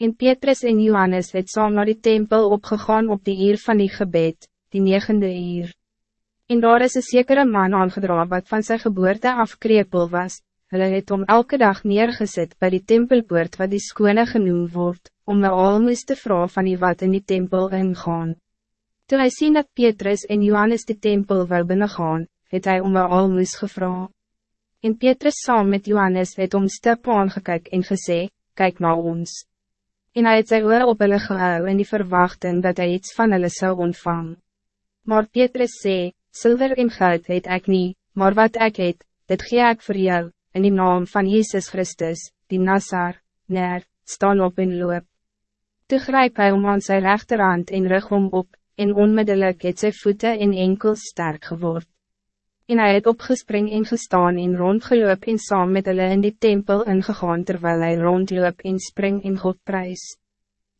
En Petrus en Johannes het saam naar die tempel opgegaan op die uur van die gebed, die negende uur. En daar is een zekere man aangedra wat van zijn geboorte afkrepel was, hulle het om elke dag neergezet bij die tempelpoort wat die skone genoemd wordt, om een almoes te vragen van die wat in die tempel ingaan. Toen hij sien dat Petrus en Johannes de tempel wil binnengaan, het hij om een almoes gevra. En Petrus saam met Johannes het om stip aangekyk en gesê, kijk naar ons. En hij het sy oor op hulle gehou in die verwachting dat hij iets van hulle zou ontvang. Maar Petrus sê, Silver en goud het ik niet, maar wat ik het, dit gee ik voor jou, in die naam van Jezus Christus, die Nassar, neer, staan op en loop. Toe grijp hy om aan sy rechterhand en rug om op, en onmiddellijk het sy voete en enkels sterk geword. En hij het opgespring en gestaan en rondgeloop en saam met hulle in die tempel ingegaan terwijl hij rondloop en spring in God prijs.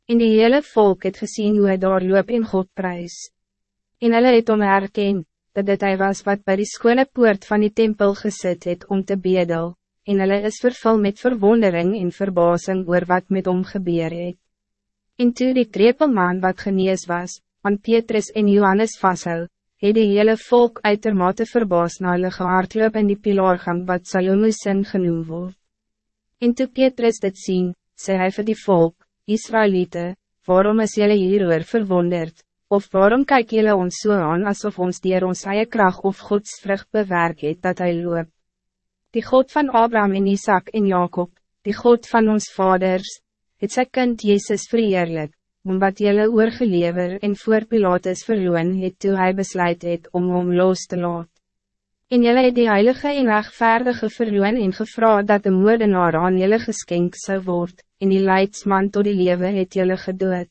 En die hele volk het gezien hoe hij daar loop in God prijs. En hulle het om herken, dat dit hij was wat bij die skone poort van die tempel gezet het om te bedel, en hulle is vervul met verwondering en verbazing oor wat met hom gebeur het. En toe die krepelman wat genees was, aan Petrus en Johannes vasthou, het die hele volk uitermate verbaas na hulle gehaardloop in die pilaargang wat Salomosin genoemd wordt. En toe Petrus dit sien, sê hy vir die volk, Israëlieten, waarom is jullie hieroor verwonderd? Of waarom kijken jullie ons so aan alsof ons dier ons eie kracht of Gods vrucht bewerk het dat hij loop? Die God van Abraham en Isaac en Jacob, die God van ons vaders, het sy kind Jezus verheerlijk, omdat jullie oorgelever en voor Pilatus verloon het toe hy besluit het om hom los te laat. En jullie het die heilige en rechtvaardige verloon en gevra dat de moordenaar aan jullie geskenk zou worden, en die leidsman tot die lewe het jullie gedood.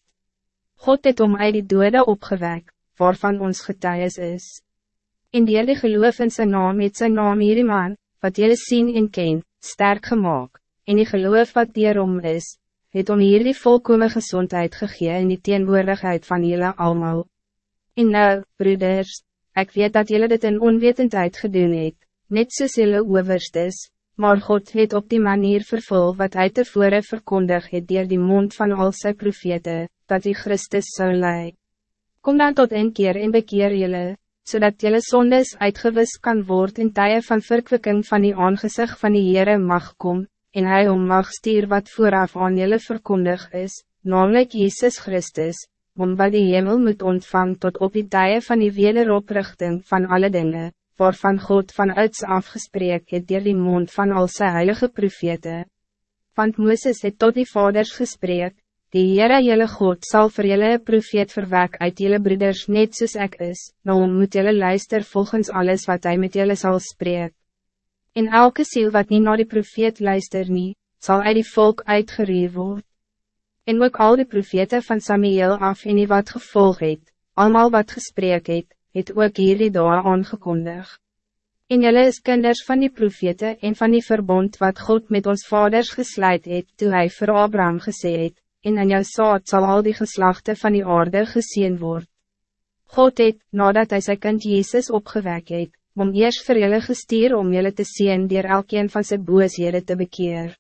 God het om uit die dode opgewek, waarvan ons getuies is. In die hele geloof in sy naam het sy naam hierdie man, wat jullie sien en ken, sterk gemaakt. en die geloof wat hierom is, het om hierdie volkome gezondheid gegee in die teenwoordigheid van jullie allemaal. En nou, broeders, ik weet dat jullie dit in onwetendheid gedoen het, net soos jylle overst is, maar God het op die manier vervul wat hij tevore verkondig het dier die mond van al sy profete, dat die Christus zou lei. Kom dan tot een keer en bekeer jullie, zodat jullie zondes uitgewis kan worden in tijden van verkwikking van die aangezicht van die Heere mag kom, en hij om mag stier wat vooraf aan jullie verkondig is, namelijk Jezus Christus, om wat die hemel moet ontvang tot op die tijden van die wederoprichting van alle dingen, waarvan God van uits afgesprek het dier die mond van al sy heilige profete. Want Mooses het tot die vaders gesprek, Die Heere jylle God zal voor jylle profeet verwek uit jylle broeders net soos ek is, nou moet jylle luister volgens alles wat hij met jylle zal spreek. In elke ziel wat niet naar die profeet luister nie, zal uit die volk uitgereed worden. En ook al die profete van Samuel af en die wat gevolg het, allemaal wat gesprek het, het ook hierdie daar aangekondig. En jylle is kinders van die profete en van die verbond wat God met ons vaders gesluit het, toe hy vir Abraham gesê het, en in jou saad zal al die geslachten van die aarde gezien worden. God het, nadat hij zijn kind Jezus opgewek het, om eerst vir julle gestuur om julle te zien die elkeen van zijn boosheden te bekeer.